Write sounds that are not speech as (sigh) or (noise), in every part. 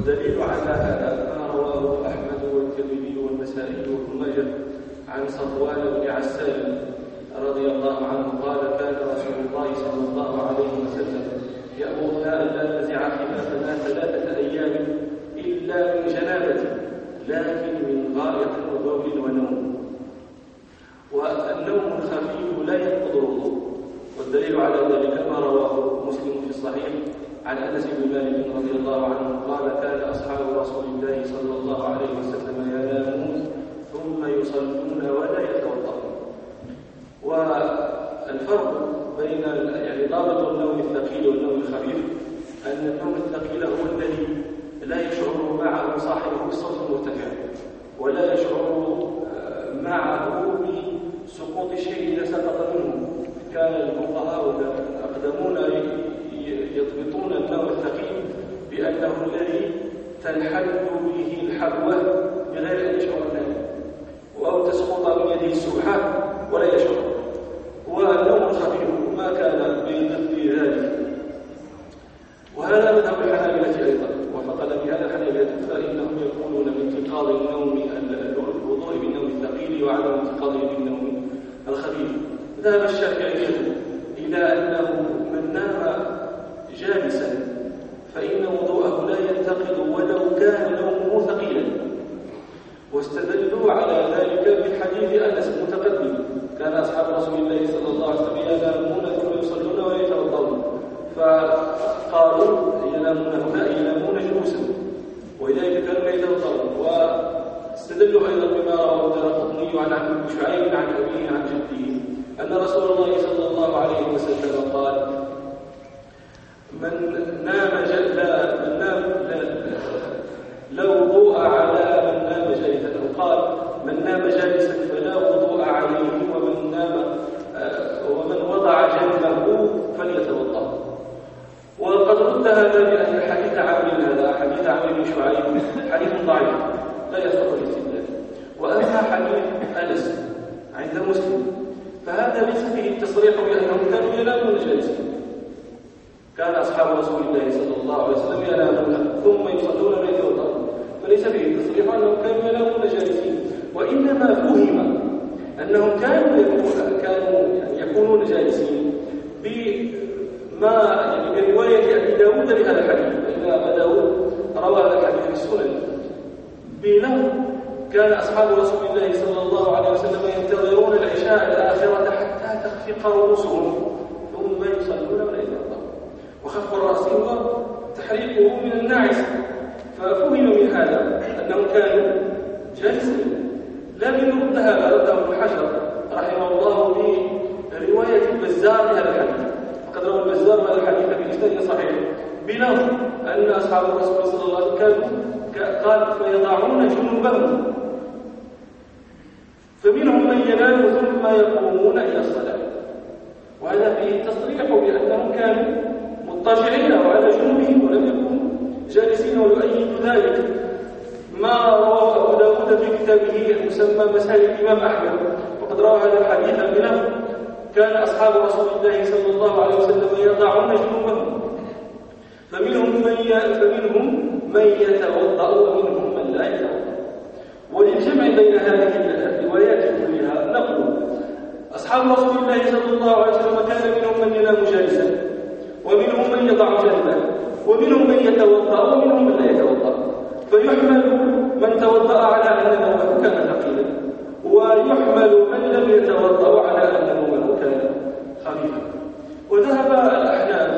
والدليل على هذا ما رواه أحمد والترمذي والنسائي وابن ماجه عن صفوان بن عسال رضي الله عنه قال كان رسول الله صلى الله عليه وسلم يأمرنا ألا نزع خلافنا ثلاثة أيام إلا من جنابة لكن من غائط وبول ونوم والنوم الخفيف لا ينقض الوضوء. والدليل على ذلك ما رواه مسلم في الصحيح عن أنس بن مالك رضي الله عنه قال كان اصحاب رسول صلى الله عليه وسلم ينامون ثم يصلون ولا يتوضؤون. والفرق بين يعني ضابط النوم الثقيل والنوم الخفيف أن النوم الثقيل هو الذي لا يشعر معه صاحبه بالصوت المرتفع ولا يشعر آه، معه بسقوط الشيء إذا سقط منه. كان الفقهاء الاقدمون يضبطون النوم الثقيل بأنه الذي تنحل به الحبوه بغير أن يشعر النائم أو تسقط من يده السبحة ولا يشعر. والنوم الخفيف ما كان بضد ذلك وهذا مذهب الحنابلة أيضا. وفقد بهذا الحنابلة فإنهم يقولون بانتقاض النوم الوضوء بالنوم الثقيل وعدم انتقاضه بالنوم الخفيف. ذهب الشافعية إلى أنه من نام جالسا فإن وضوءه لا ينتقض ولو كان نومه ثقيلا. واستدلوا على ذلك بحديث أنس المتقدم. كان أصحاب رسول الله صلى الله عليه وسلم ينامون ثم يصلون ويتوضؤون. فقالوا ينامون هنا ينامون جلوسا. ولذلك كانوا يتوضؤون. واستدلوا أيضا بما رواه الدارقطني عن عبد شعيب عن أبيه عن جده. أن رسول الله صلى الله عليه وسلم قال من كتابه المسمى مسائل الإمام أحمد وقد روى هذا الحديث بلفظ كان أصحاب رسول الله صلى الله عليه وسلم يضعون جنوبهم فمنهم من فمنهم من يتوضأ ومنهم من لا يتوضأ. وللجمع بين هذه الروايات كلها نقول أصحاب رسول الله صلى الله عليه وسلم كان منهم من ينام جالسا ومنهم من يضع جنبه ومنهم من يتوضأ ومنهم من لا يتوضأ. فيحمل من توضأ على أن نومه كان ثقيلا ويحمل من لم يتوضأ على أن نومه كان خفيفا. وذهب الأحناف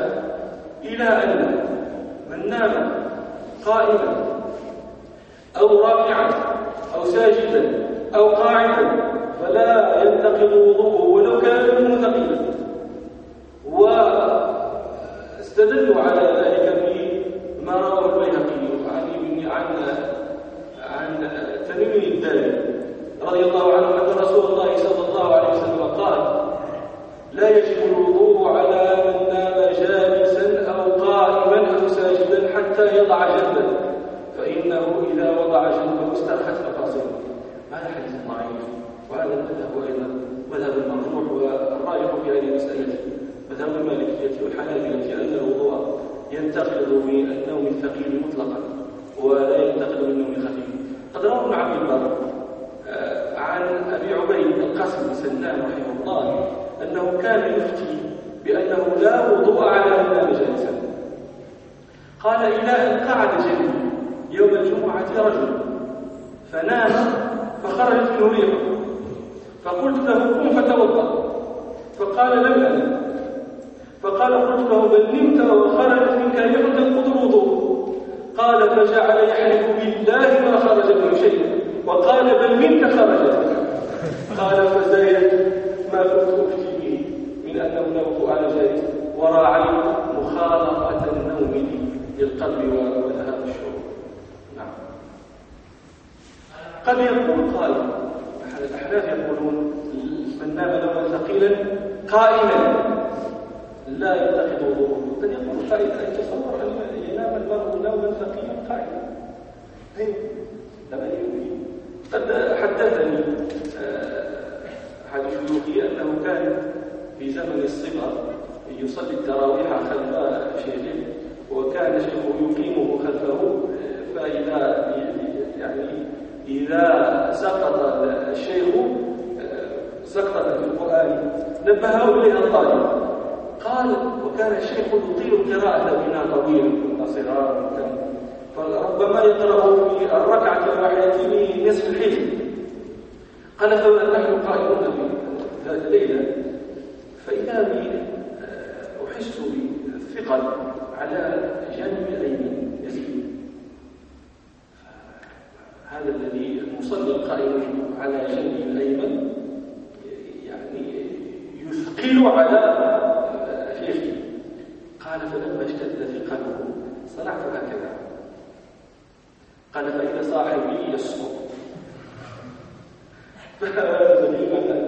إلى أن من نام قائما أو رافعا أو ساجدا أو قاعدا فلا ينتقض وضوءه ولو كان منه ثقيلا. واستدلوا على ذلك بما رواه البيهقي عن ابن عن عن تميم الداري رضي الله عنه أن رسول الله صلى الله عليه وسلم قال لا يجب الوضوء على من نام جالسا أو قائما أو ساجدا حتى يضع جنبه فإنه إذا وضع جنبه استرخت مفاصله هذا حديث ضعيف وهذا المذهب أيضا مذهب المرجوح والراجح في هذه المسألة. مذهب المالكية والحنابلة أن الوضوء ينتقد من النوم الثقيل مطلقا ولا ينتقد من النوم الخفيف. قد روى عبد البر آه، عن أبي عبيد القاسم بن سلام رحمه الله أنه كان يفتي بأنه لا وضوء على نام جالسا قال إلى أن قعد جنبي يوم الجمعة رجل فنام فخرجت منه ريح فقلت له قم فتوضأ. فقال لم انم فقال قلت له بل نمت وخرجت منك ريح تنقض الوضوء قال فجعل يحلف بالله ما خرج منه شيء. وقال بل منك خرجت قال فزايد ما كنت أفتي به؟ من انه نوم على جالس وراعيت مخالطة النوم للقلب وذهاب الشعور. نعم. قد يقول قائل أحد الاحناف يقولون من نام نوما ثقيلا قائما لا يتخذ وضوءه. قد يقول قائل أن يتصور أن المرء نوما ثقيلا قائلا أين لما قد حدثني آه، أحد شيوخي أنه كان في زمن الصغر يصلي التراويح خلف شيخه وكان شيخه يقيمه خلفه فإذا يعني إذا سقط الشيخ آه، سقطت في القرآن نبهه إليها الطالب. قال وكان الشيخ يطيل قراءة بنا طويل كنا فربما يقرأ في الركعة الواحدة بنصف الحزب قال فما نحن قائلون في ذات الليلة؟ فإذا بي آه، أحس بالثقل على جانب الأيمن يزيد هذا الذي المصلي القائم على جانب الأيمن يعني يثقل على قال فلما اشتد ثقله صنعت هكذا. قال فإن صاحبي يسقط (laughs) فهذا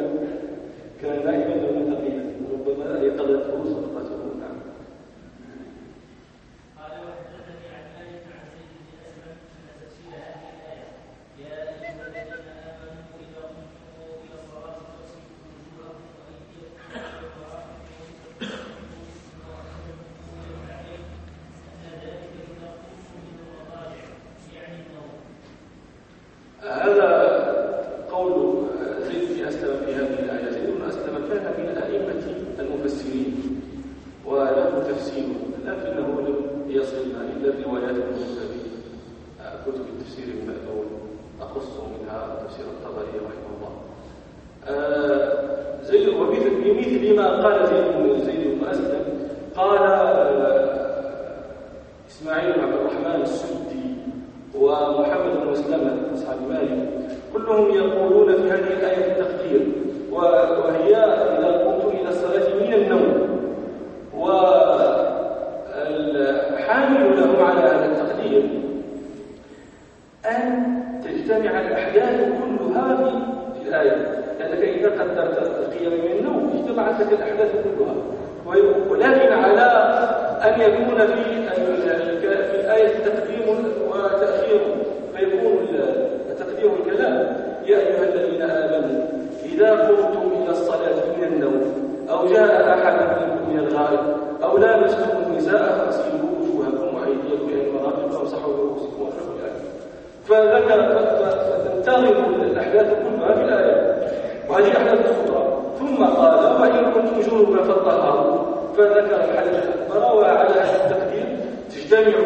فذكر الحدث. فروى على هذا التقدير تجتمع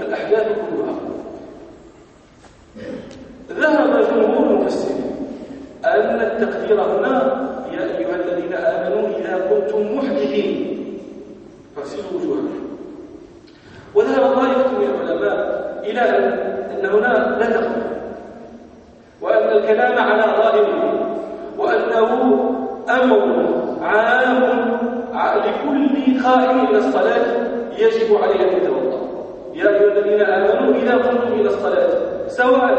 الأحداث كلها. ذهب جمهور المفسرين أن التقدير هنا يا أيها الذين آمنوا إذا كنتم محدثين. فاغسلوا وجوهكم. وذهب طائفة من العلماء إلى أن هنا لا تقدير. وأن الكلام على ظاهره. وأنه أمر عام لكل قائم إلى الصلاة يجب عليه أن يتوضأ. يا أيها الذين آمنوا إذا قمتم إلى الصلاة سواء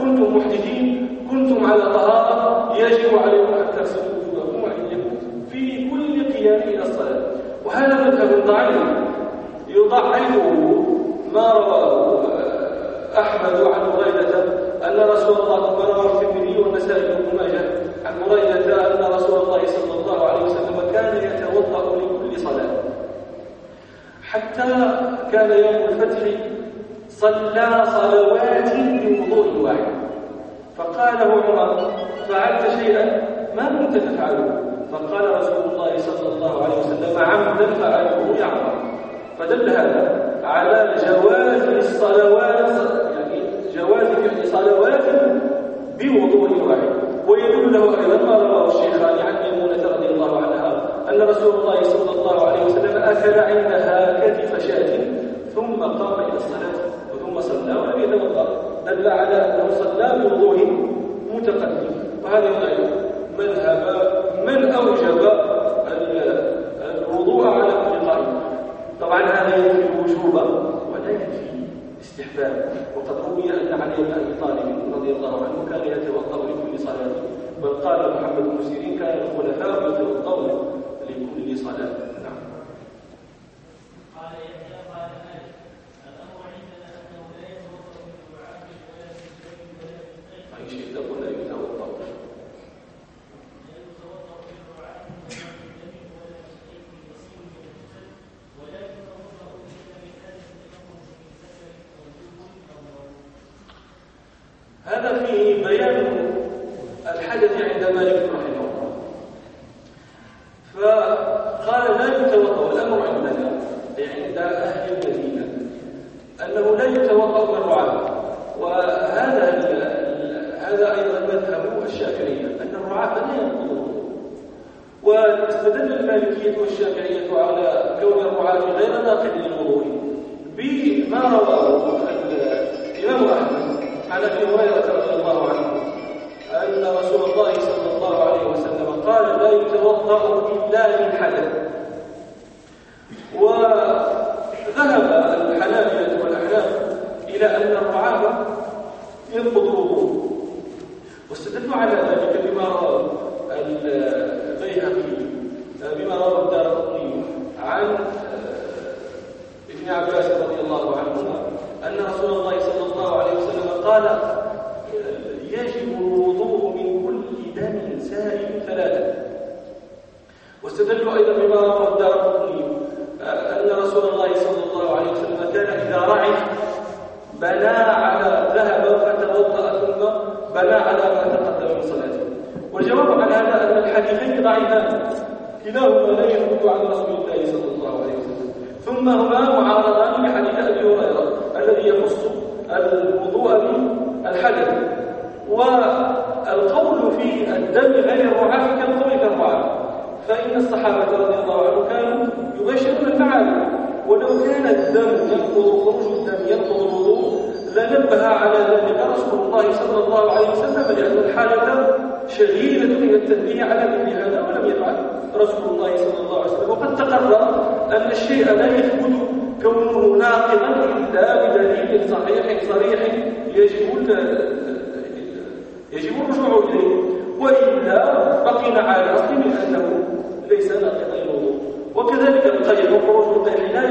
كنتم محدثين كنتم على طهارة يجب عليكم أن تغسلوا وجوهكم وأيديكم في كل قيام إلى الصلاة. وهذا مذهب ضعيف. يضعفه ما رواه أحمد عن هريرة أن رسول الله رواه الترمذي والنسائي وابن ماجه عن هريرة أن رسول الله صلى الله عليه وسلم كان يتوضأ لكل صلاة. حتى كان يوم الفتح صلى صلوات بوضوء واحد. فقال له عمر فعلت شيئا؟ ما كنت تفعله. فقال رسول الله صلى الله عليه وسلم عمدا فعله يا فدل هذا على جواز الصلوات يعني جواز فعل صلوات بوضوء واحد. ويدل له أيضا ما رواه الشيخان عن ميمونة رضي الله عنها أن رسول الله صلى الله عليه وسلم أكل عندها كتف شاة ثم قام إلى الصلاة ثم صلى ولم يتوضأ دل على أنه صلى بوضوء متقدم. وهذا أيضا مذهب من أوجب الوضوء على كل قائم طبعا هذا ينفي الوجوب ولا ينفي استحباب وقد روي أن علي بن أبي طالب رضي الله عنه كان يتوضا لكل صلاة. بل قال محمد بن سيرين كان الخلفاء يتوضون لكل صلاة. بنى على ما تقدم من صلاته. والجواب على هذا أن الحديثين ضعيفان. كلاهما لا يثبت عن رسول الله صلى الله عليه وسلم. ثم هما معارضان بحديث أبي هريرة الذي يخص الوضوء بالحدث والقول في الدم غير المعافي كالقول كالفعل فإن الصحابة رضي الله عنهم كانوا يباشرون المعالم ولو كان الدم ينقض خروج الدم ينقض الوضوء لنبه على ذلك. رسول الله صلى الله عليه وسلم لأن الحالة شديدة من التنبيه على مثل هذا ولم يفعل. رسول الله صلى الله عليه وسلم. وقد تقرر أن الشيء لا يثبت كونه ناقضا إلا بدليل صحيح صريح يجب يجب الرجوع إليه. وإلا بقينا على أصل من أنه ليس ناقضا الوضوء وكذلك القيد. وخروج الطيح لا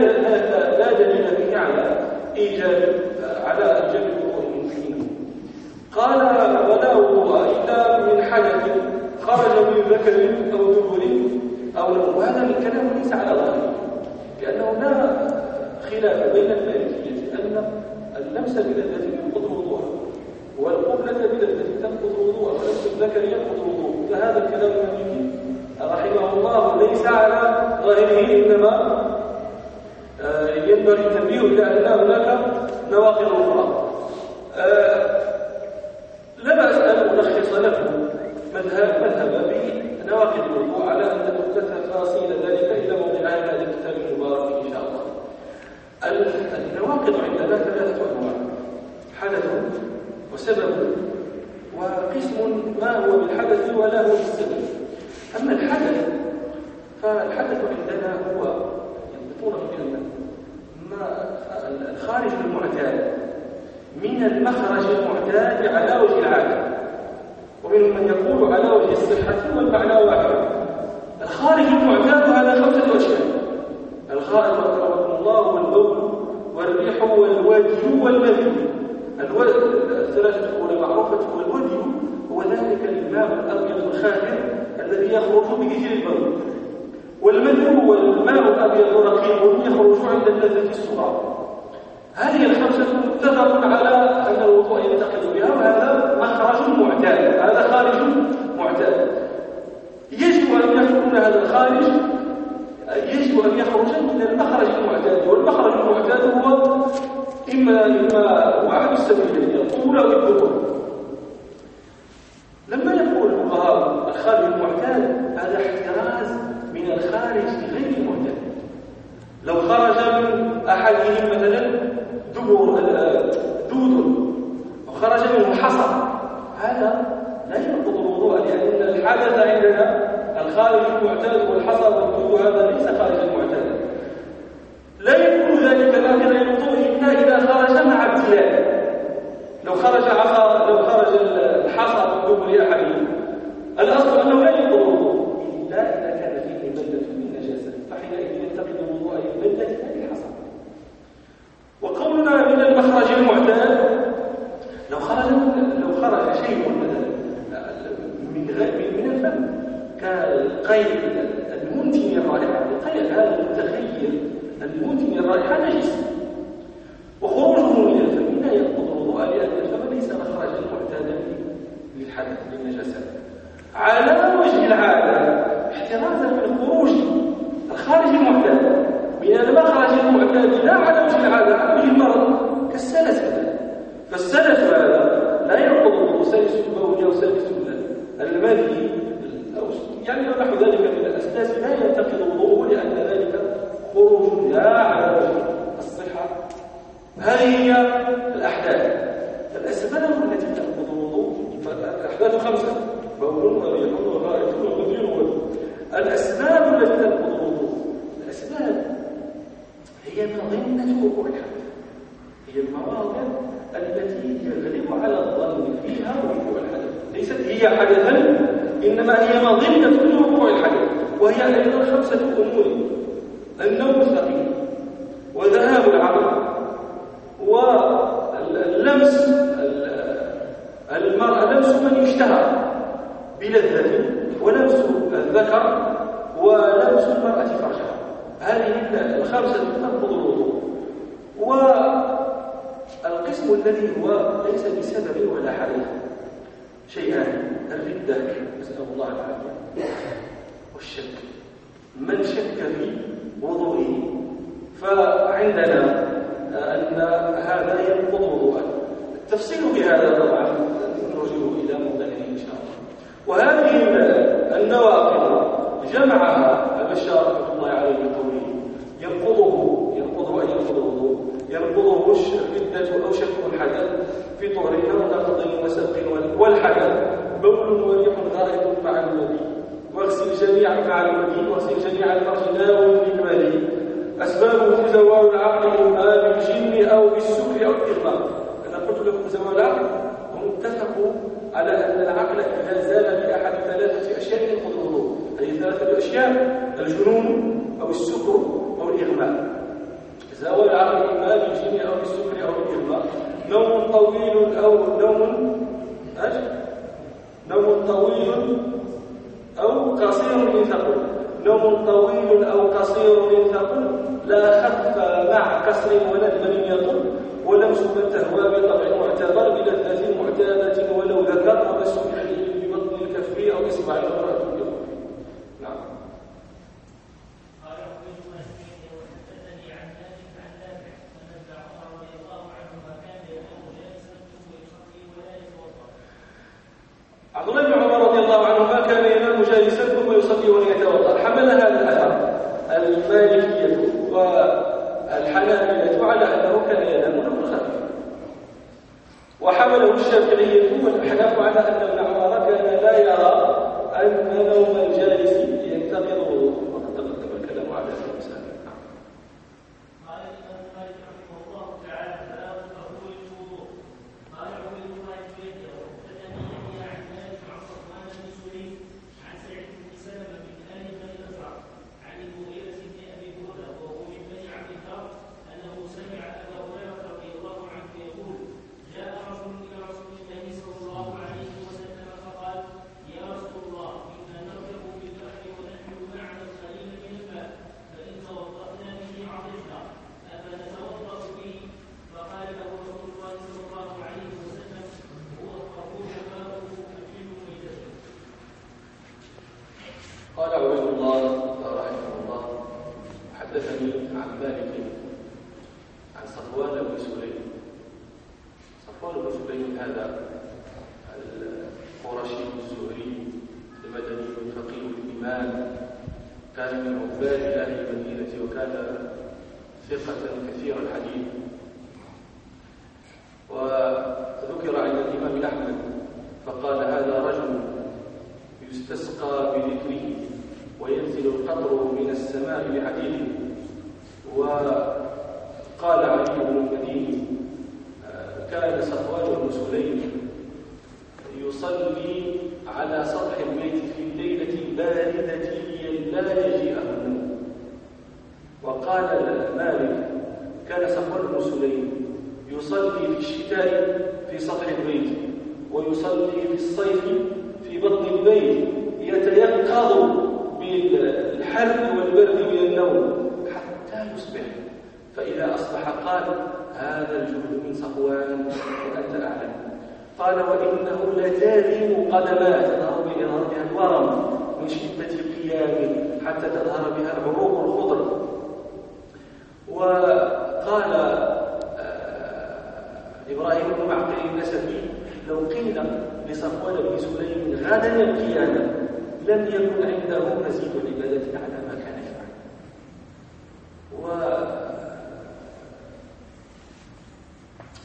إيجابي على إيجاب حقوق المسلمين قال ولا وضوء إلا من حدث خرج من ذكر أو ذبل أو لو هذا الكلام ليس على ظاهره لأنه لا خلاف بين المالكية أن اللمسة بالذات ينقض وضوءها والقبلة بالذات تنقض وضوءها ولمس الذكر ينقض وضوءه. فهذا الكلام المالكي رحمه الله ليس على ظاهره إنما آه، ينبغي التنبيه إلى أن هناك نواقض أخرى. آه، لا بأس أن الخص لكم مذهب مذهب بنواقض الوقوع على أن نبتثل تفاصيل ذلك إلى موضع هذا الكتاب المبارك إن شاء الله. النواقض عندنا ثلاثة أنواع حدث وسبب وقسم ما هو بالحدث ولا هو بالسبب. أما الحدث فالحدث الخارج المعتاد. من المخرج المعتاد على وجه العادة. ومنهم من يقول على وجه الصحة والمعنى واحد الخارج المعتاد هذا خمسة أشياء الخارج رحمه الله والبول والريح والوادي والمذي الثلاثة الأولى معروفة والودي هو ذلك الماء الأبيض الخاهر الذي يخرج بإثر البول. والمذي هو الماء الأبيض الرقيق يخرج عند اللذة الصغار. هذه الخمسة متفق على أن الوضوء ينتقل بها وهذا مخرج معتاد هذا خارج معتاد. يجب أن يكون هذا الخارج يجب أن يخرج من المخرج المعتاد والمخرج المعتاد هو إما إما واحد السبيلين الطول أو الدخول لما يقول الفقهاء الخارج المعتاد هذا احتراز من الخارج غير المعتاد. لو خرج من أحدهم مثلا دبر دود. وخرج منه حصى هذا لا ينقض الوضوء لأن الحدث عندنا الخارج المعتاد والحصى والدود هذا ليس خارج المعتاد. لا يكون ذلك داخل الوضوء إلا إذا خرج مع ابتلاء لو خرج عصا لو خرج الحصى دبر أحدهم الأصل أنه لا ينقض الوضوء إلا إذا كان فيه مادة من نجاسة فحينئذ ينتقد الوضوء أي مادة لا الحصى من المخرج المعتاد لو خرج لو خرج شيء من من الفم كالقيد المنتن الرائحة القيد هذا المتخيل المنتن الرائحة نجس. الردة أو شك الحدث في طهر أو نقض وسبق والحدث. بول وريح غائب مع المدي واغسل جميع مع المدي واغسل جميع الفرج ناو بالمدي أسبابه زوال العقل إما بالجن أو بالسكر أو الإغماء. أنا قلت لكم زوال العقل هم اتفقوا على أن العقل إذا زال بأحد ثلاثة أشياء ينقض الوضوء هذه ثلاثة أشياء الجنون أو السكر أو الإغماء. زوال العقل إما بالجن أو بالسكر أو الإغماء نوم طويل أو نوم أجل نوم طويل أو قصير من ثقل نوم طويل أو قصير من ثقل لا خف مع كسر وندم يطل ولمس من تهوى بطبع معتبر بلذة معتادة ولو ذكر ومس ببطن الكف أو إصبع عنده مزيد العبادة على ما كان يفعل. و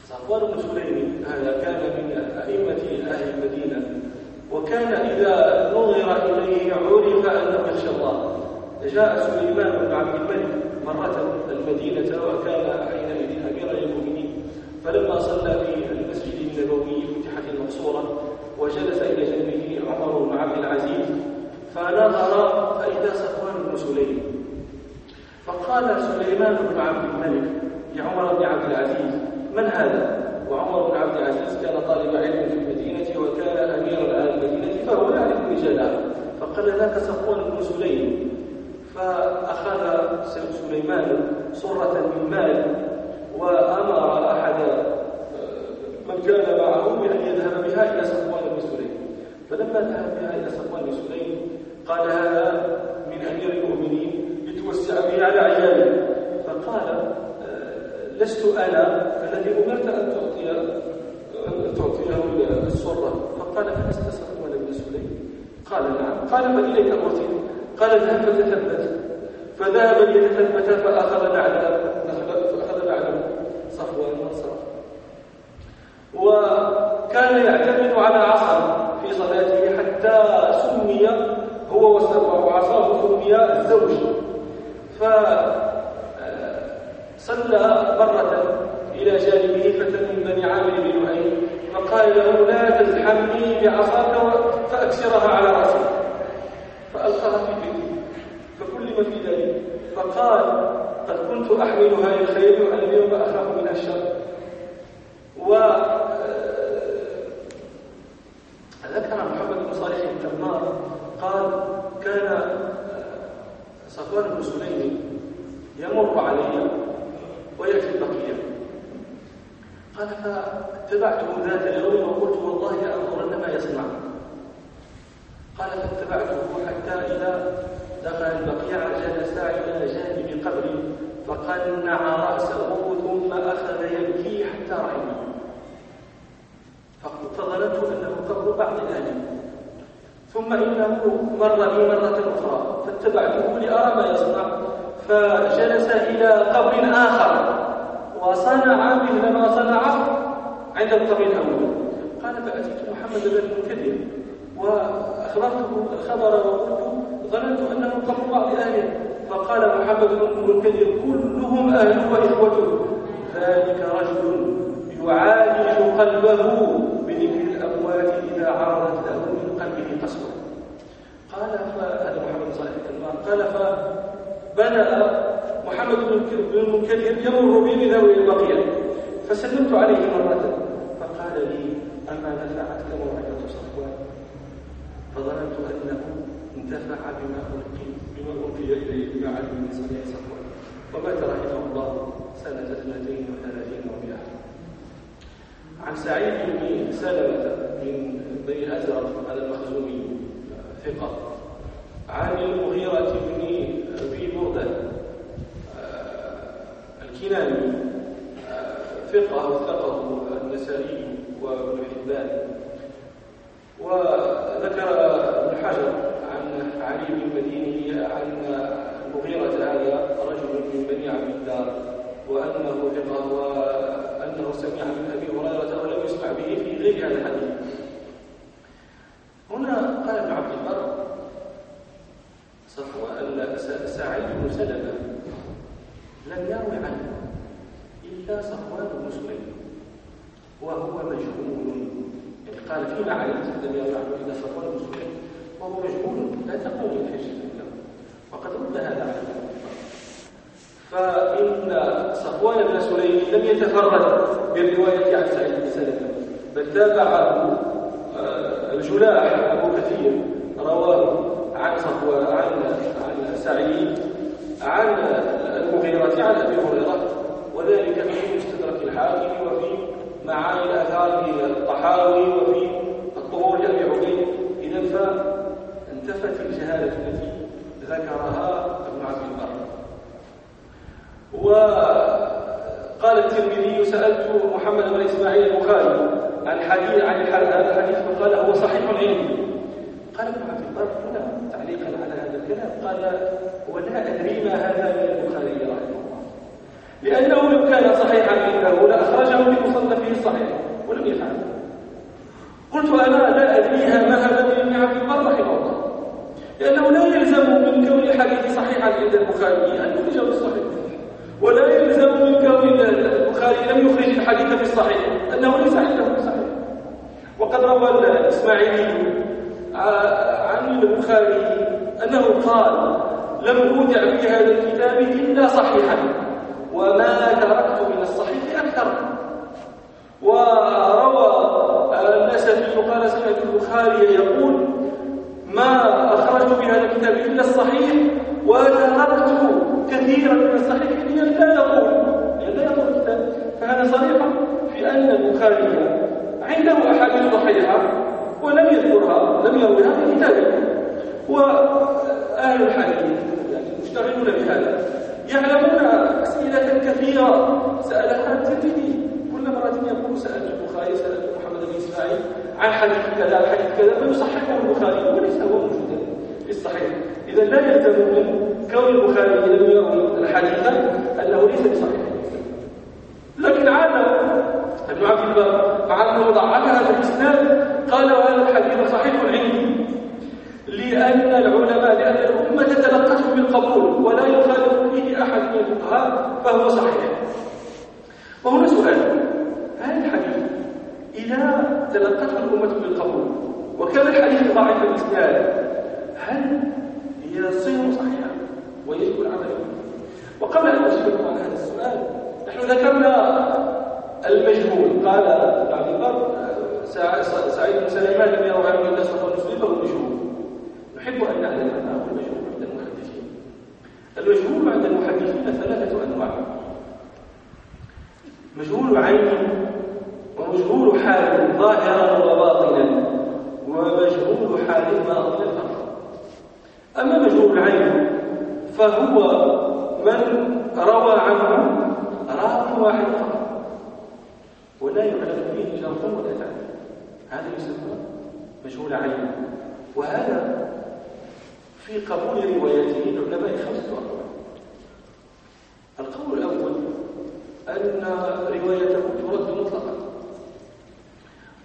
صفوان بن سليم هذا كان من أئمة أهل المدينة وكان إذا نظر إليه عرف أنه يخشى الله. جاء سليمان بن عبد الملك مرة المدينة وكان حينئذ أميرا المؤمنين. فلما صلى في المسجد النبوي فتحت المقصورة وجلس إلى جنبه عمر بن عبد العزيز فنظر فإذا صفوان بن سليم. فقال سليمان بن عبد الملك لعمر بن عبد العزيز من هذا؟ وعمر بن عبد العزيز كان طالب علم في المدينة وكان أميرا على المدينة فهو يعرف رجالها فقال ذاك صفوان بن سليم. فأخذ سليمان صرة من مال وأمر أحد من كان معه بأن يذهب بها إلى صفوان بن سليم. فلما ذهب بها إلى صفوان بن سليم قال هذا من أمير المؤمنين لتوسع به على عيالي. فقال لست أنا الذي أمرت أن تعطي أن تعطيه السرة فقال فلست صفوان بن سليم قال نعم. قال فإليك أرسل قال اذهب فتثبت فذهب ليتثبت فأخذ نعله فأخذ نعله صفوان وانصرف وكان يعتمد على عصا في صلاته حتى سمي هو وعصاه سمي الزوج. ف صلى مرة إلى جانبه فتى من بني عامر بن لؤي فقال له لا تزحمني بعصاك فأكسرها على رأسي فألقاها في بيته. فكلم في ذلك فقال قد كنت أحملها للخير وأنا اليوم أخاف من الشر. و ذكر محمد بن صالح التمار قال كان صفوان بن سليم يمر علي ويأتي البقية قال فاتبعته ذات يوم وقلت والله لأنظرن ما يصنع قال فاتبعته حتى إذا دخل البقيع جلس إلى جانب قبري فقنع رأسه ثم أخذ يبكي حتى رحمه فظننت أنه قبر بعض أهله. ثم إنه مر بي مرة أخرى. فاتبعته لأرى ما يصنع. فجلس إلى قبر آخر. وصنع مثل ما صنع عند القبر الأول. قال فأتيت محمد بن المنكدر وأخبرته الخبر وقلت ظننت أنه قبر بعض أهله. فقال محمد بن المنكدر كلهم أهله وإخوته. ذلك رجل يعالج قلبه بذكر الأموات إذا عرضت له. قسوة قال فهذا محمد صالح الكلمان قال بدأ محمد بن المنكدر يمر بي بذوي البقية فسلمت عليه مرة. فقال لي أما نفعتك موعظة صفوان فظننت أنه انتفع بما ألقي بما ألقي إليه بما علم من صنيع صفوان ومات رحمه الله اثنتين وثلاثين ومئة. عن سعيد بن سلمة من بني أزرق هذا المخزومي. ثقة. عن المغيرة بن أبي بردة آه، الكناني. آه، ثقة وثقه النسائي وابن حبان. وذكر ابن حجر عن علي بن المديني عن المغيرة هذا رجل من بني عبد الدار وأنه ثقة وأنه سمع من أبي هريرة ولم يسمع به في غير هذا الحديث هنا قال ابن عبد البر صفوان سعيد بن سلمة. لم يروي عنه إلا صفوان بن سليم. وهو مجهول. قال فيما علمت لم يروي عنه إلا صفوان بن سليم؟ وهو مجهول. لا تقوم الحجة وقد رد هذا عنه فإن صفوان بن سليم لم يتفرد بالرواية عن سعيد بن سلمة بل تابعه آه، الجلاح أبو كثير رواه عن صفوان عن سعيد عن المغيرة عن أبي هريرة وذلك في مستدرك الحاكم وفي معاني الآثار الطحاوي وفي الطهور لأبي عبيد إذا فانتفت الجهالة التي ذكرها ابن عبد البر. وقال الترمذي سألت محمد بن إسماعيل البخاري عن حديث عن هذا الحديث فقال هو صحيح عندي قال ابن عبد البر هنا تعليقا على هذا الكلام. قال ولا أدري ما هذا من البخاري رحمه الله. لأنه لو كان صحيحا عنده لأخرجه في مصنفه الصحيح ولم يفعل. قلت أنا لا أدريها ما هذا من ابن عبد البر رحمه الله. لأنه لا يلزم من كون الحديث صحيحا عند البخاري أن يخرجه الصحيح. ولا يلزم من كون البخاري لم يخرج الحديث في الصحيح أنه ليس عنده في الصحيح وقد روى الإسماعيلي عن البخاري أنه قال لم أودع في هذا الكتاب إلا صحيحا وما تركت من الصحيح أكثر. وروى النسفي قال سمعت البخاري يقول ما أخرجت في هذا الكتاب إلا الصحيح وتركت كثيرا من الصحيح لا يقول لا يقول الكتاب. فهذا صريح في أن البخاري عنده أحاديث صحيحة ولم يذكرها لم يرويها في كتابه وأهل الحديث يعني مشتغلون بهذا يعلمون أسئلة كثيرة. سألها الترمذي كل مرة يقول سألت البخاري سألت محمد بن إسماعيل عن حديث كذا عن حديث كذا فيصححه البخاري وليس هو موجودا في الصحيح. إذا لا يلزم من كون البخاري لم يروي الحديث أنه ليس بصحيح. لكن عاد ابن عبد البر مع أنه ضعف هذا الإسناد قال وهذا الحديث صحيح عندي. لأن العلماء لأن الأمة تلقته بالقبول ولا يخالف فيه أحد من الفقهاء فهو صحيح. وهنا سؤال. هل الحديث إذا تلقته الأمة بالقبول وكان الحديث ضعيف الإسناد هل يصير صحيحا ويجب العمل. به وقبل أن أجيب عن هذا السؤال نحن ذكرنا المجهول. قال ابن سعيد بن سليمان لم يروى عنه الا صفوان مسلم فهو مجهول نحب أن نعلم ما هو المجهول عند المحدثين. المجهول عند المحدثين ثلاثة أنواع. مجهول عين ومجهول حال ظاهرا وباطنا ومجهول حال باطنا فقط أما مجهول العين فهو من روى عنه راوي واحد فقط. ولا يعلم فيه جرح ولا تعليم. هذا يسمى مجهول عين وهذا في قبول روايته العلماء خمسة أقوال. القول الأول أن روايته ترد مطلقا.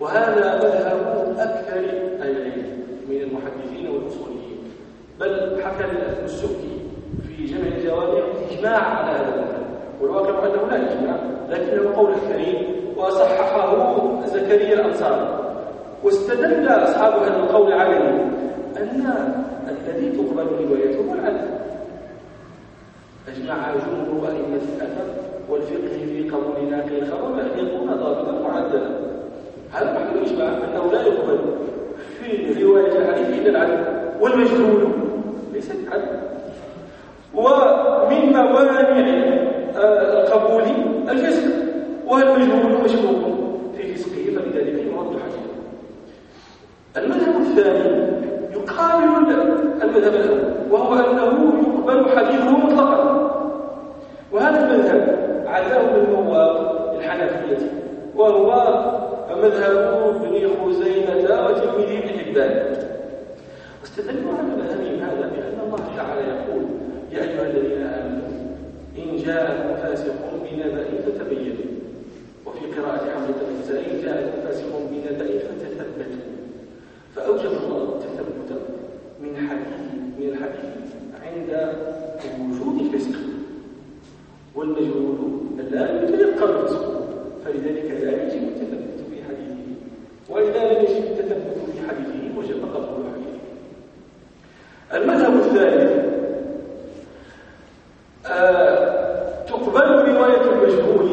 وهذا مذهب أكثر العلم من المحدثين والأصوليين بل حكى السكي في جمع الجوامع إجماع على هذا المذهب. والواقع أنه لا إجماع لكنه قول الكريم وصححه زكريا الأنصاري. واستدل أصحاب هذا القول عليه أن الذي تقبل روايته العدل. أجمع جمهور أئمة الأثر والفقه في قبول ناقل الخبر بأن يكون ضابطا معدلا هذا محل الإجماع أنه لا يقبل في رواية الحديث إلا العدل والمجهول ليس العدل. ومن موانع آه، القبول الفسق والمجهول مشكوك في فسقه فلذلك يرد حديثه المذهب الثاني يقابل المذهب الأول وهو أنه يقبل حديثه مطلقا. وهذا المذهب عداه من نواب الحنفية وهو مذهب ابن خزيمة وتلميذه ابن حبان. واستدلوا على مذهبهم هذا بأن الله تعالى يقول يا أيها الذين آمنوا إن جاءكم فاسق بنبأ فتبينوا. وفي قراءة حمزة الكسائي إن جاءكم فاسق بنبأ فتثبتوا فأوجب الله التثبت من حديث من الحديث عند وجود الفسق. والمجهول لا يتيقن الفسق. فلذلك لا يجب التثبت في حديثه وإذا لم يجب التثبت في حديثه وجب قبول حديثه المذهب الثالث آه تقبل رواية المجهول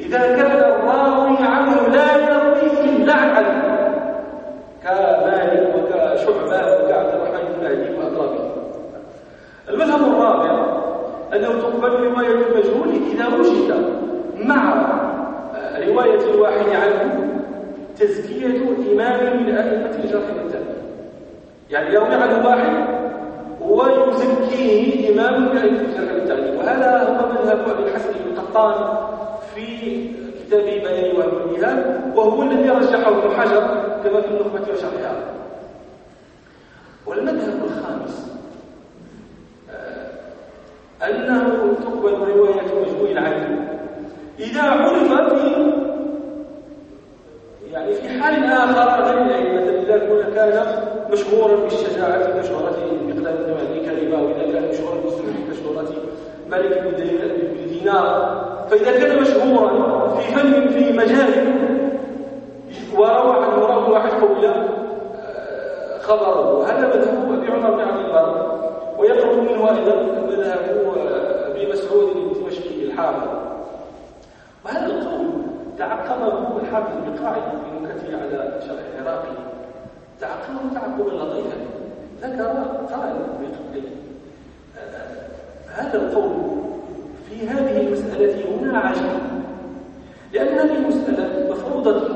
إذا كان الراوي عنه لا يروي إلا عن علي كمالك وكشعبة وكعبد الرحمن بن مهدي وأقربه المذهب الرابع أنه تقبل رواية المجهول إذا وجد مع رواية الواحد عنه تزكية إمام من أئمة الجرح والتعديل يعني يروي عنه واحد ويزكيه إمام من أئمة الجرح والتعديل وهذا هو مذهب أبي الحسن بن قطان في كتاب بيان وهم الإيهام وهو الذي رجحه ابن حجر كما في النخبة وشرحها والمذهب الخامس آه، أنه تقبل رواية مجموع العين إذا عرف في يعني في حال آخر غير يعني مثلا إذا كان مشهورا بالشجاعة كشهرة مقدام بن مهدي كريمة وإذا كان مشهورا بالسلوك كشهرة ملك بن دينار فإذا كان مشهورا في فن في مجال وروى عنه راوي واحد قبل آه، خبره هذا مذهب أبي عمر بن عبد البر ويقرب منه أيضا مذهب أبي مسعود الدمشقي الحافظ وهذا القول تعقبه الحافظ البقاعي في نكته على شرح العراقي تعقبه تعقبا لطيفا ذكر قال آه، هذا القول في هذه المسألة هنا عجيب لأن هذه مفروضة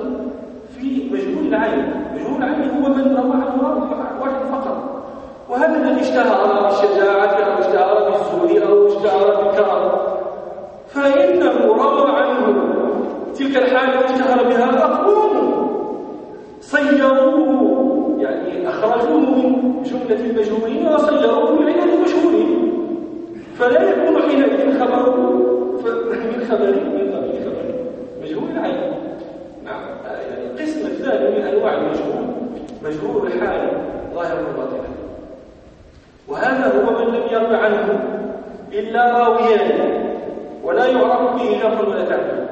في مجهول العين. مجهول العين هو من روى عنه واحد فقط. وهذا الذي اشتهر بالشجاعة أو اشتهر بالزهد أو اشتهر بالكرم. فإنه روى عنه. تلك الحالة التي اشتهر بها أقوام صيروه. يعني أخرجوه من جملة المجهولين وصيروه من عدد المشهورين فلا يكون حينئذ خبره من خبره مجهول العين نعم يعني القسم الثاني من أنواع المجهول مجهول الحال ظاهر وباطن. وهذا هو من لم يروي عنه إلا راويان ولا يعرف به جرح ولا تعديل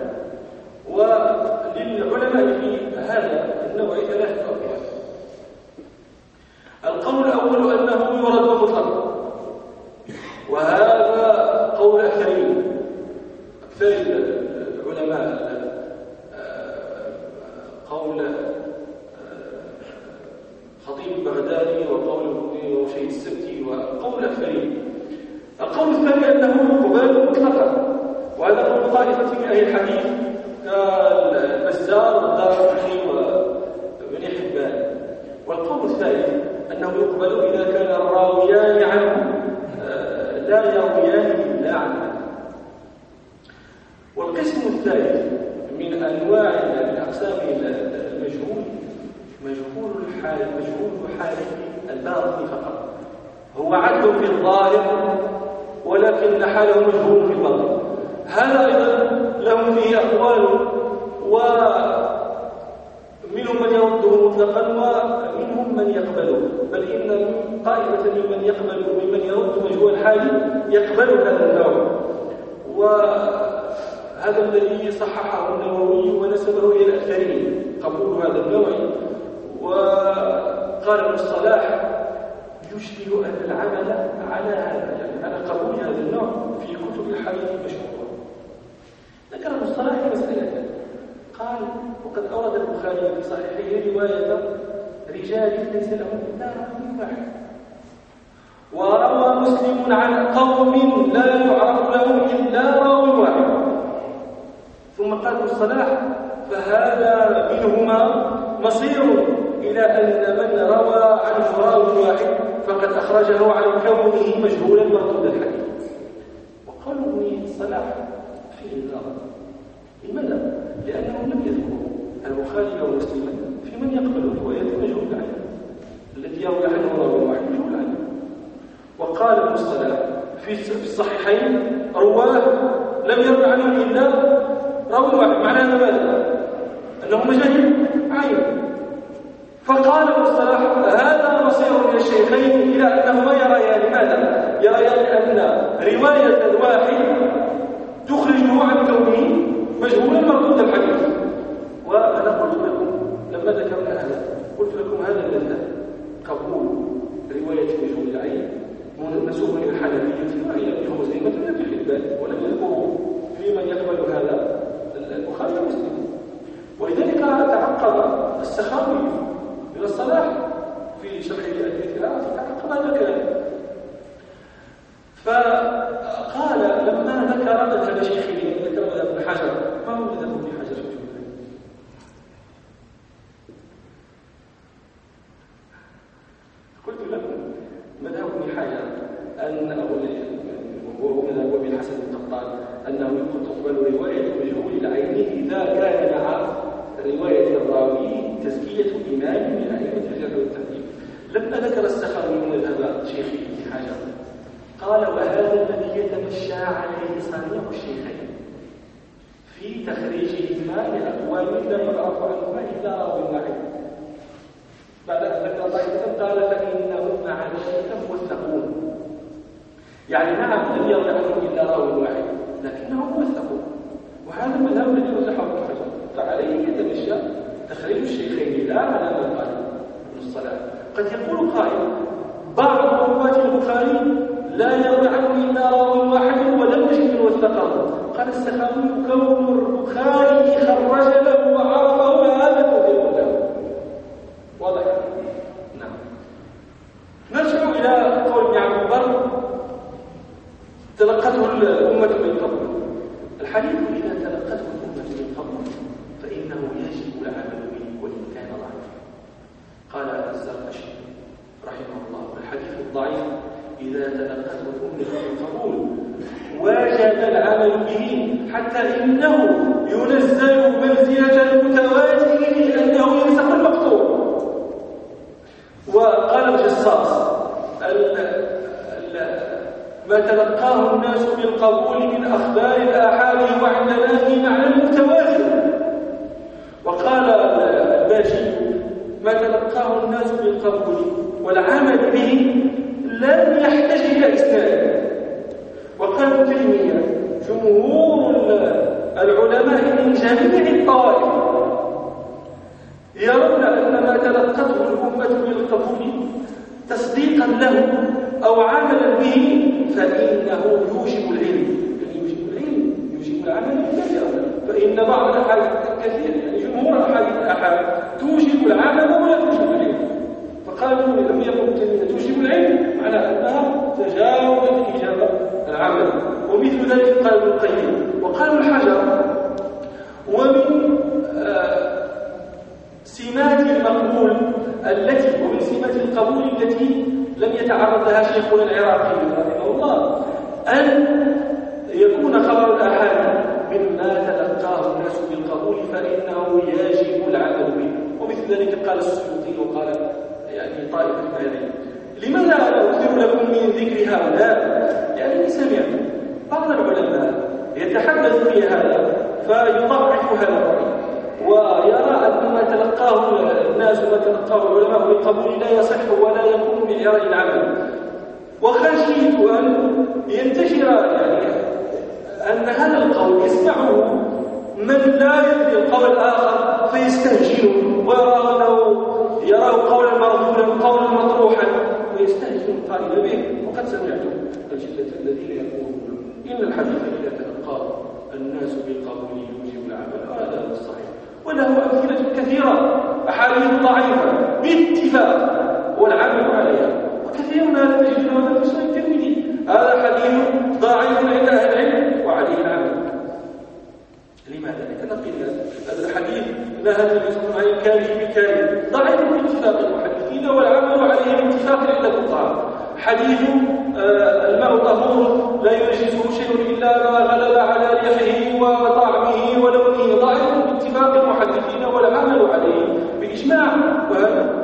وللعلماء في هذا النوع ثلاثة أقوال القول الأول أنه يرد مطلقا. وهذا قول أكثرين أكثر العلماء. قول البغدادي وقول وشيء السبتي وقول أكثرين القول الثاني أنه يقبل مطلقا وهذا قول طائفة من أهل الحديث كالبزار والدار وابن حبان. والقول الثالث أنه يقبل إذا كان الراويان عنه لا يرويان إلا عنه والقسم الثالث من أنواع من أقسام المجهول مجهول الحال مجهول حال الباطن فقط. هو عدل في الظاهر ولكن حاله مجهول في الباطن هذا أيضا لهم فيه أقوال ومنهم من يرده مطلقا ومنهم من يقبله. بل إن طائفة ممن يقبل ممن يرد مجهول الحال يقبل هذا النوع. وهذا الذي صححه النووي ونسبه إلى الأكثرين. قبول هذا النوع وقال ابن الصلاح يشبه أن العمل على هذا يعني على قبول هذا النوع في كتب الحديث المشهورة. ذكر ابن الصلاح مسألة. قال وقد أورد البخاري في صحيحه رواية رجال ليس لهم إلا راوي واحد. وروى مسلم عن قوم لا يعرف لهم إلا راوي واحد. ثم قال ابن الصلاح فهذا منهما مصير. إلى أن من روى عن راوي واحد فقد أخرجه عن كونه مجهولا مردود الحديث. وقال ابن الصلاح فيه النظر لماذا؟ لأنهم لم يذكروا البخاري ومسلما في من يقبل رواية مجهول عنه الذي يروي عنه راوي واحد مجهول عنه وقال ابن الصلاح في الصحيحين رواه لم يروي عنهم إلا راوي واحد. معناه ماذا؟ أنه مجاهيل عين فقال الصلاح هذا مصير الشيخين إلى أنهما يريان ماذا؟ يريان أن رواية الواحد تخرجه عن كونه مجهولا مردود الحديث وأنا قلت لكم لما ذكرنا هذا قلت لكم هذا الذي قبول رواية مجهول العين. منسوب إلى الحنفية خزيمة من ابن حبان ولم يذكروا في من يقبل هذا البخاري ومسلم. ولذلك تعقب السخاوي من الصلاح في شرح القراءة تعقب هذا الكلام فقال لما ذكر مذهب شيخه ذكر مذهب ابن حجر ما هو مذهب ابن حجر قلت لكم مذهب ابن حجر انه وهو مذهب ابي الحسن القطان انه تقبل روايه مجهول العين اذا كان مع روايه الراوي تزكيه امام من ائمه الجرح والتعديل لما ذكر السخاوي مذهب شيخه ابن حجر قال وهذا الذي يتمشى عليه صنيع الشيخين في تخريجهما لأقوال لا يعرف عنهما إلا راوي واحد بعد أن ذكر طائفة قال فإنهم مع ذلك موثقون يعني نعم لم يرد عنهم إلا راوي واحد لكنهم موثقون وهذا المذهب الذي رجحه ابن حجر فعليه يتمشى تخريج الشيخين لا على ما قال ابن الصلاة قد يقول قائل بعض رواة البخاري لا يروي عنه إلا راوي واحد ولم يجد وثقه قال السخاوي كون البخاري خرج له وعرفه هذا توثيق له واضح نعم نرجع إلى قول ابن عبد البر تلقته الأمة من قبل الحديث إذا تلقته الأمة من قبل فإنه يجب العمل به وإن كان ضعيفا قال الزرقشي رحمه الله الحديث الضعيف إذا تلقته الأمة بالقبول وجب العمل به حتى إنه ينزل منزلة المتواتر لأنه يلزم المقطوع وقال الجصاص ما تلقاه الناس بالقبول وقال ما تلقاه الناس والعمل به لم يحتج إلى جمهور العلماء من جميع الطوائف يرون أن ما تلقته الأمة بالقبول تصديقا له أو عملا به فإنه يوجب العلم يعني يوجب العلم يوجب العمل كثيرا فإن بعض الأحاديث كثير يعني جمهور الأحاديث الأحاد توجب العمل ولا توجب العلم فقالوا لم يكن توجب العلم على أنها تجاوزت إجابة العمل ومثل ذلك قال ابن القيم وقالوا الحجر ومن آه، سمات المقبول التي ومن سمات القبول التي لم يتعرض لها شيخنا العراقي رحمه الله أن يكون خبر الآحاد مما تلقاه الناس بالقبول فإنه يجب العمل به ومثل ذلك قال السيوطي وقال يعني طائفة هذه لماذا أكثر لكم من ذكر هؤلاء؟ لأنني سمعت بعض العلماء يتحدث في هذا فيضعف هذا الرأي ويرى أن ما تلقاه الناس وما تلقاه العلماء بالقبول لا يصح ولا يكون بعراء العمل وخشيت أن ينتشر يعني أن هذا القول يسمعه من لا يدري القول الآخر فيستهجنه ويرى أنه يراه قولا مرفولا قولا مطروحا ويستهزئ القائل به وقد سمعت الجلة الذين يقولون إن الحديث إذا تلقاه الناس بالقبول يوجب العمل هذا هو الصحيح وله أمثلة كثيرة. أحاديث ضعيفة باتفاق. والعمل عليها. وكثير لا تجد هذا في سنة الترمذي. هذا حديث ضعيف عند أهل العلم وعليه العمل. لماذا؟ لأن قيل هذا الحديث نهى النبي صلى الله عليه وسلم عن الكاره ضعيف باتفاق المحدثين والعمل عليه باتفاق عند الفقهاء. حديث آه، الماء طهور لا ينجسه شيء إلا ما غلب على ريحه وطعمه ولونه. ضعيف باتفاق المحدثين والعمل عليه بإجماع. وهذا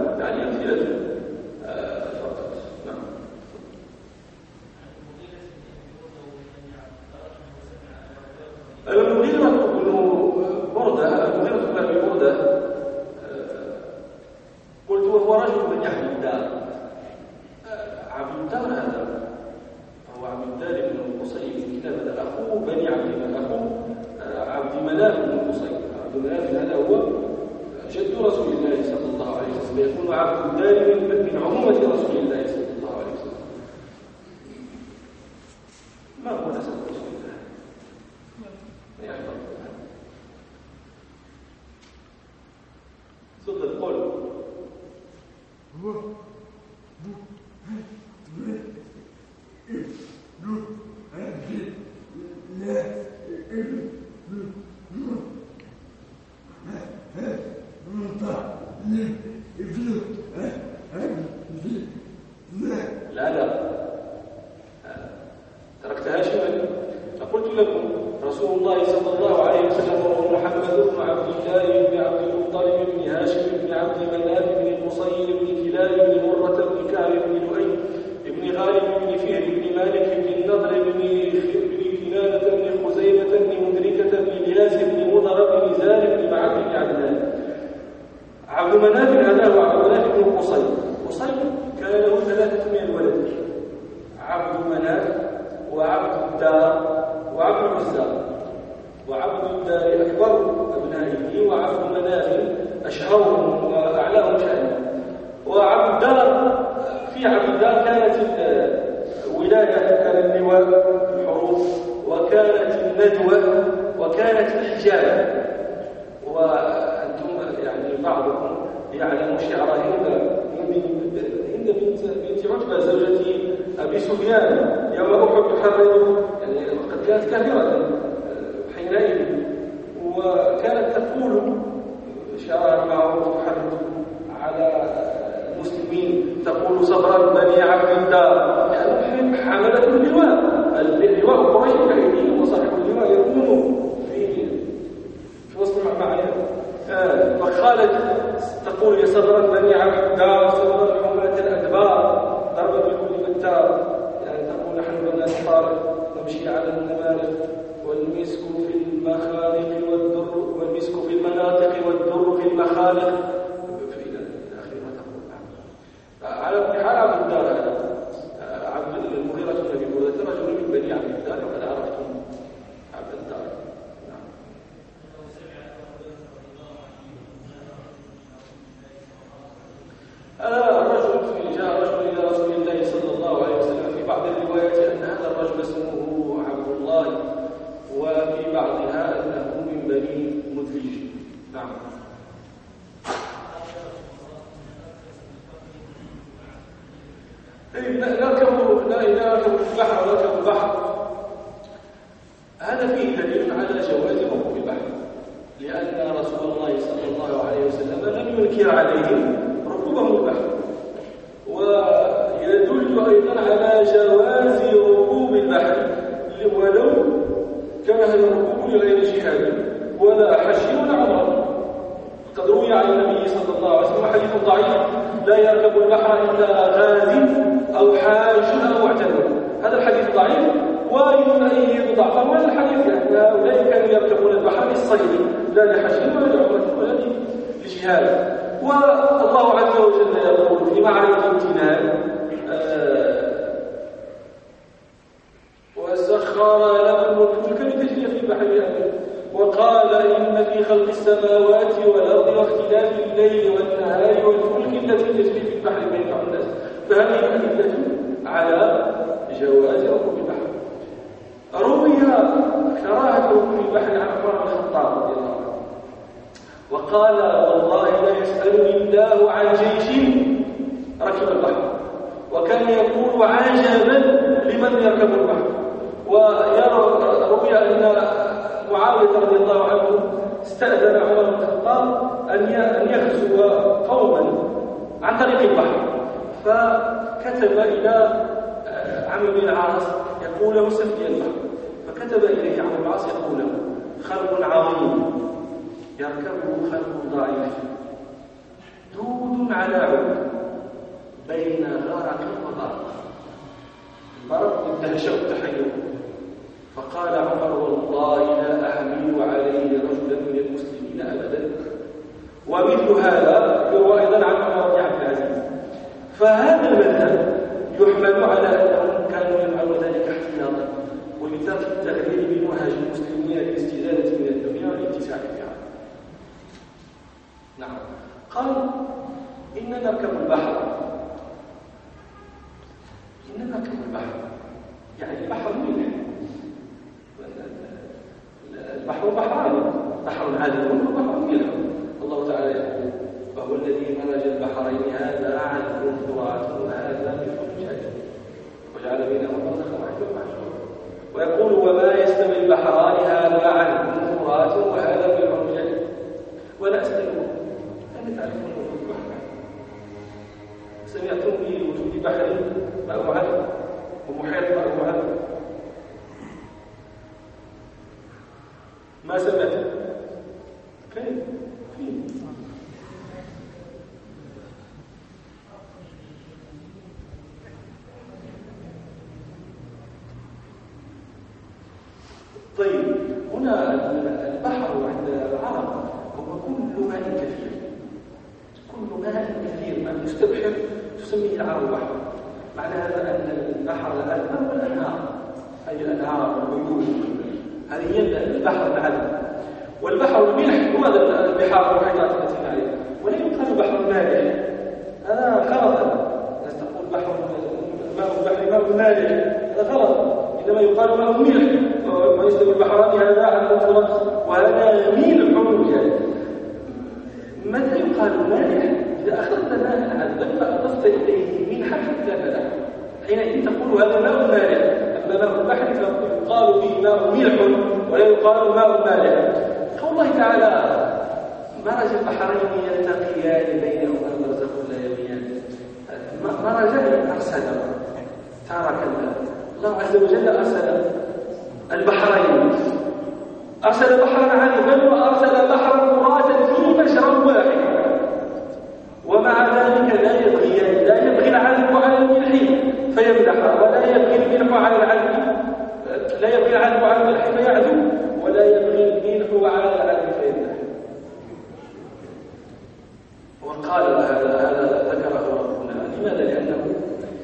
واسمه عبد الله وفي بعضها أنه من بني مدلج. نعم. ركبوا لا إذا ركبوا البحر ركبوا البحر. هذا فيه دليل على جواز ركوب البحر. لأن رسول الله صلى الله عليه وسلم لم ينكر عليهم الراسخ خلق عظيم. يركبه خلق ضعيف. دود على عود بين غرق وغرق البرق والدهشة والتحير. فقال عمر والله لا اهمل عليه رجلا من المسلمين أبدا. ومثل هذا هو أيضا عن عمر بن عبد العزيز. فهذا المذهب يحمل على أن ولذلك التغيير بمنهج المسلمين للاستزادة من الدنيا والاتساع فيها نعم. قال إننا نركب البحر إننا نركب البحر يعني البحر ملح البحر بحران بحر عذب وبحر ملح الله تعالى يقول وهو الذي مرج البحرين هذا عذب فرات وهذا ملح شاجر وجعل بينهما برزخا وحجرا ويقول وما يستوي البحران هذا عذب فرات وهذا ملح شاجر ولا أستوي أن تعرفون وجود البحر سمعتم بوجود بحر ماء عذب ومحيط ماء عذب ما سمعت كيف كيف طيب هنا البحر عند العرب هو كل ماء كثير كل ماء كثير ماء مستبحر تسميه العرب بحر معنى هذا ان البحر الان والانهار اي الانهار والعيون هذه هي البحر العذب والبحر الملح هو هذا البحار والمحيطات التي نعرفها ولا يقال بحر مالح. هذا غلط. تقول بحر ماء البحر ماء مالح؟ هذا غلط. إنما يقال ماء ملح ويستوي البحران هذا على وهذا ميل حمر يعني متى يقال مالح؟ إذا أخذت ماء العذب فاضفت إليه ملحا حتى فلا حينئذ تقول هذا ماء مالح. أما ماء البحر فيقال به ماء ملح ولا يقال ماء مالح. قول الله تعالى مرج البحرين يلتقيان بينهما برزخ لا يبيان مرج أرسل. تارك الله. عز وجل أرسل البحرين. أرسل بحرا عذبا وأرسل بحرا مراتا فيه مشرب واحد ومع ذلك لا يبغيان لا يبغي العذب على الملح فيمدح ولا يبغي الملح على العذب لا يبغي العذب على الملح فيعذب ولا يبغي الملح على العذب فيمدح وقال هذا هذا ذكره ربنا لماذا لأنه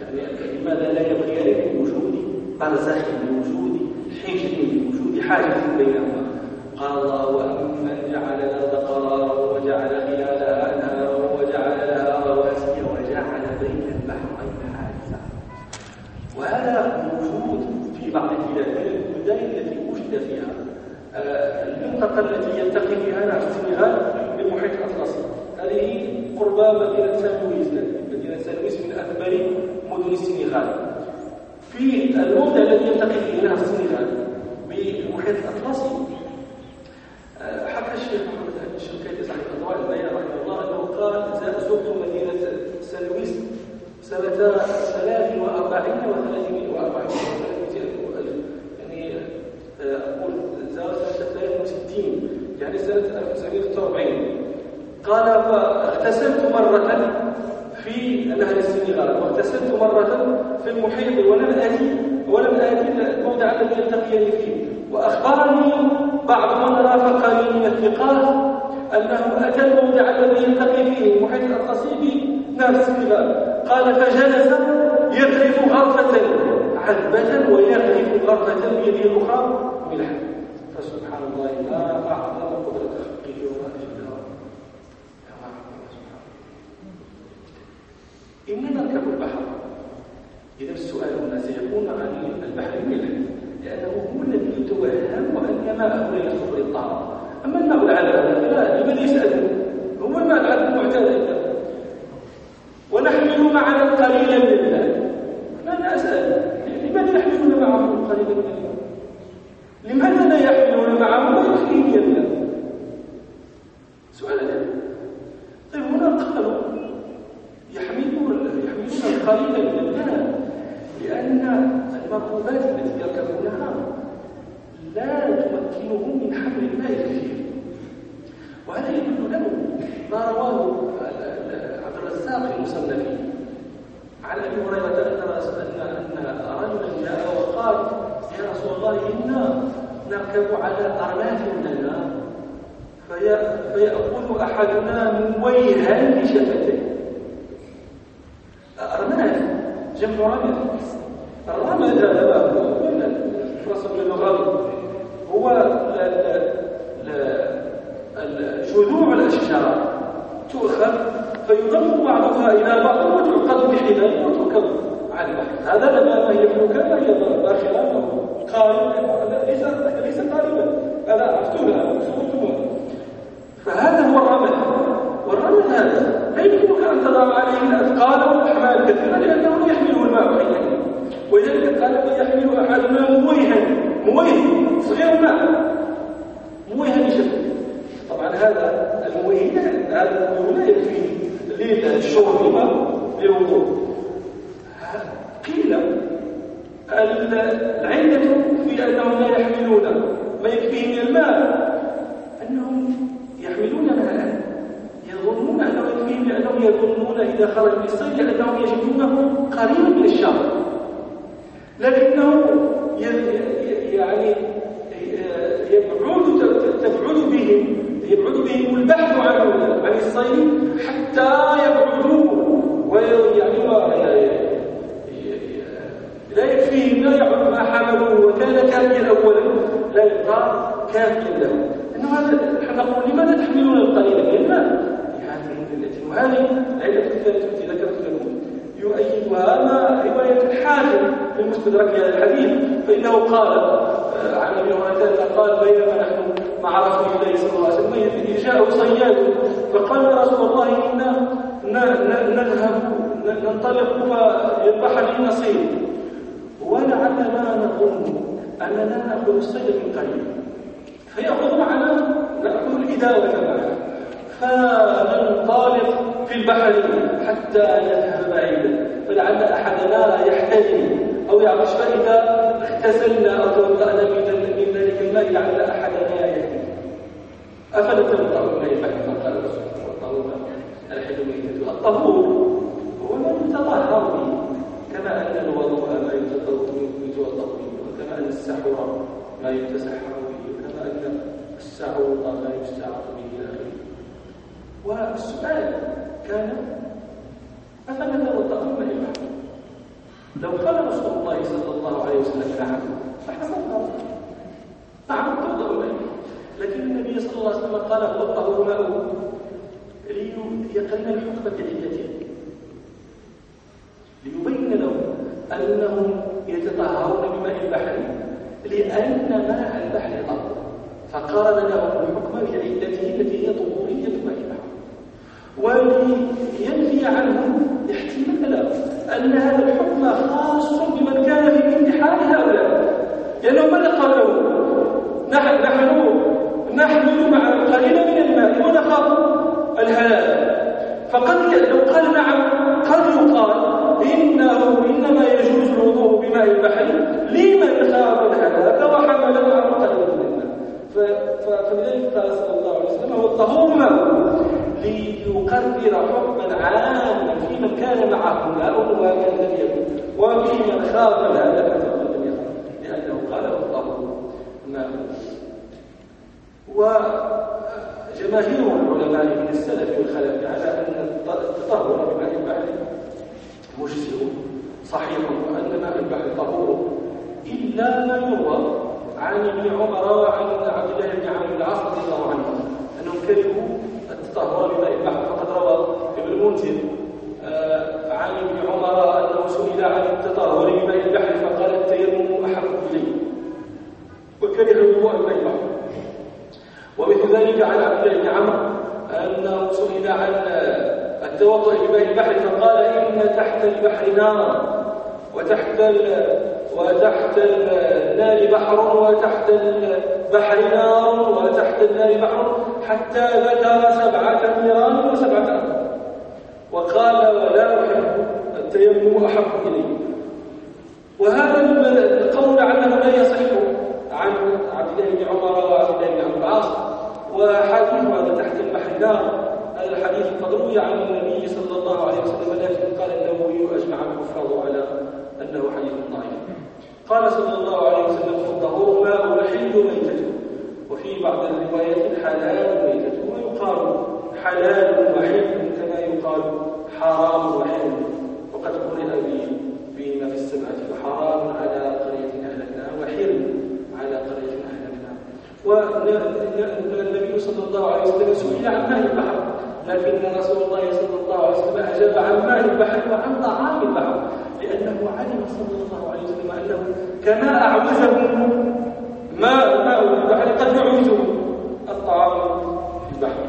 يعني لماذا لا يبغي لوجود برزخ لوجود حجر لوجود حاجة بينهما قال الله وامن جعل الأرض قرارا وجعل خلالها انهارا وجعل لها رواسي وجعل بين البحرين حاجزا وهذا موجود في بعض البلاد من البلدان التي وجد فيها آه، المنطقة التي يلتقي فيها نهر السنغال بالمحيط الاطلسي هذه قرب مدينه سان لويس مدينه سان لويس من اكبر مدن السنغال في الموضع الذي يلتقي فيه نهر السنغال بالمحيط الاطلسي آه، حكى الشيخ محمد الشركاتي صاحب اضواء البيان رحمه الله انه قال زرت مدينه سان لويس سنه 43 و340 يعني آه، أقول زار سنه 63 يعني سنه 1943 قال فاغتسلت مرة في نهر السنغال واغتسلت مرة في المحيط ولم آتي ولم آتي الموضع الذي يلتقيني فيه وأخبرني بعض من رافقني من الثقات أنه أتى الموضع الذي يلتقي فيه المحيط الأطلسي بنهر السنغال. قال فجلس يغرف غرفة عذبة ويغرف غرفة الأخرى ملحا فسبحان الله ما أعظم قدرة خلقه وما أجلها إننا نركب البحر. إذا السؤال هنا سيكون عن البحر الملح لأنه هو الذي يتوهم أن ماءه لا يصلح للطعام أما الماء العذب فلا لمن يسأل؟ هو الماء العذب معتاد ونحمل معنا القليل من الماء ماذا أسأل؟ لماذا يحملون معهم القليل من الماء لماذا لا يحملون معهم ما يكفيهم من الماء سؤال طيب هنا قالوا يحملون يحملون القليل من الماء لأن المركوبات التي يركبونها لا تمكنهم من حمل الماء الكثير. وهذا يدل له ما رواه عبد الرزاق في مصنفه. عن أبي هريرة أن أن رجلا جاء وقال يا رسول الله إنا نركب على ارناف لنا فيأخذ أحدنا مويها لشفتيه أرناف جمع رمل. الرمل هذا هو الغرب فيضم بعضها إلى بعض وتعقد بحبال وتركب على البحر هذا لما هي ملوكة هي داخلة قارب ليس ليس قاربا هذا مفتوحة فهذا هو الرمل والرمل هذا لا يمكنك أن تضع عليه الأثقال والأحمال كثيرة لأنه يحمله الماء حينئذ ولذلك قال من يحمل أحدنا مويها مويه صغير ماء مويها لشكل طبعا هذا المويه هذا المويه لا يكفي للشرب للوضوء قيل العلة في أنهم لا يحملون ما يكفيه من الماء أنهم يحملون ماء يظنون أنه يكفيهم لأنهم يظنون إذا خرج بالصيد لأنهم يجدونه قريبا من الشر لكنه يعني يبعد تبعد بهم يبعد بهم البحث عن عن الصيد حتى يبعدوا ويعني لا يكفيهم لا يعد ما حملوا وكان كافيا اولا لا يبقى كافيا له انه هذا نقول لماذا تحملون القليل من الماء لهذه العله وهذه العله الثالثه التي ذكرت لكم يؤيدها ما روايه الحاكم في مستدرك هذا الحديث فانه قال آه، عن ابي هريره قال بينما نحن مع رسول الله صلى الله عليه وسلم اذ جاءه صياد فقال يا رسول الله أنا نذهب ننطلق فيذبح لي نصيب ولعلنا نظن اننا ناخذ الصيد من قليل فيأخذ معنا الإداوة معنا فننطلق في البحر حتى نذهب بعيدا. فلعل أحدنا يحتجم أو يعطش. فإذا اغتسلنا أو توضأنا من ذلك الماء لعل تنطلق إلى البحر فقال رسول الله الطهور الحلمية الطهور هو ما يتطهر به كما أن الوضوء ما يتوضأ به وكما أن السحور ما يتسحر السعود لا يستعط به إلى آخره والسؤال كان أفلا نتوضأ إلى لو قال رسول الله صلى الله عليه وسلم نعم نتوضأ نعم توضأ لكن النبي صلى الله عليه وسلم قال هو الطهور ماء ليقرن الحكم ليبين لهم أنهم يتطهرون بماء البحر لأن ماء البحر طهور. فقارن له الحكم بعلته التي هي طهورية ماء البحر ولينفي عنه احتمال أن هذا الحكم خاص بمن كان في امتحان هؤلاء. لأنه ماذا قالوا؟ نحن نحن نحمل مع القليل من الماء ونخاف الهلاك فقد لو قال نعم. قد يقال إنه إنما يجوز الوضوء بماء البحر لمن خاف الهلاك وحمل معه قليل فلذلك قال صلى الله عليه وسلم هو الطهور ليقرر حكما عاما في من كان معه. ماء وما كان لم يكن. وفي من خاف الهلاك لم يكن لأنه قال هو الطهور ماء وجماهير العلماء من السلف والخلف على أن التطهر بماء البحر مجزئ صحيح وان ماء البحر طهور إلا ما يروى عن ابن عمر وعن عبد الله بن عمرو بن العاص رضي الله عنه. أنهم كرهوا التطهر بماء البحر فقد روى ابن المنذر آه، عن ابن عمر أنه سئل عن التطهر بماء البحر فقال التيمم احب الي وكره وضوء الماء البحر ومثل ذلك عن عبد الله بن عمرو أنه سئل عن التوضؤ بماء البحر فقال إن تحت البحر نارا وتحت وتحت النار بحر وتحت البحر نار وتحت النار بحر حتى ذكر سبعة نيران وسبعة أرض وقال ولا أحب التيمم أحب إلي. وهذا القول لعله لا يصح عن عبد الله بن عمر وعبد الله بن عباس. وحديث هذا تحت المحلة هذا الحديث قد روي عن النبي صلى الله عليه وسلم لكن قال النووي أجمع الحفاظ على أنه حديث ضعيف. قال صلى الله عليه وسلم فالطهور ماء الحل ميتته وفي بعض الروايات حلال ميتته ويقال حلال وحل كما يقال حرام وحل وقد قرئ بما في السبعة وحرام على قرية أهلكناها وحل على قرية أهلكناها والنبي صلى الله عليه وسلم سئل عن ماء البحر لكن رسول الله صلى الله عليه وسلم أجاب عن ماء البحر وعن طعام البحر. لأنه علم صلى الله عليه وسلم أنه كما أعوزه ماء ماء البحر قد يعوزه الطعام في البحر.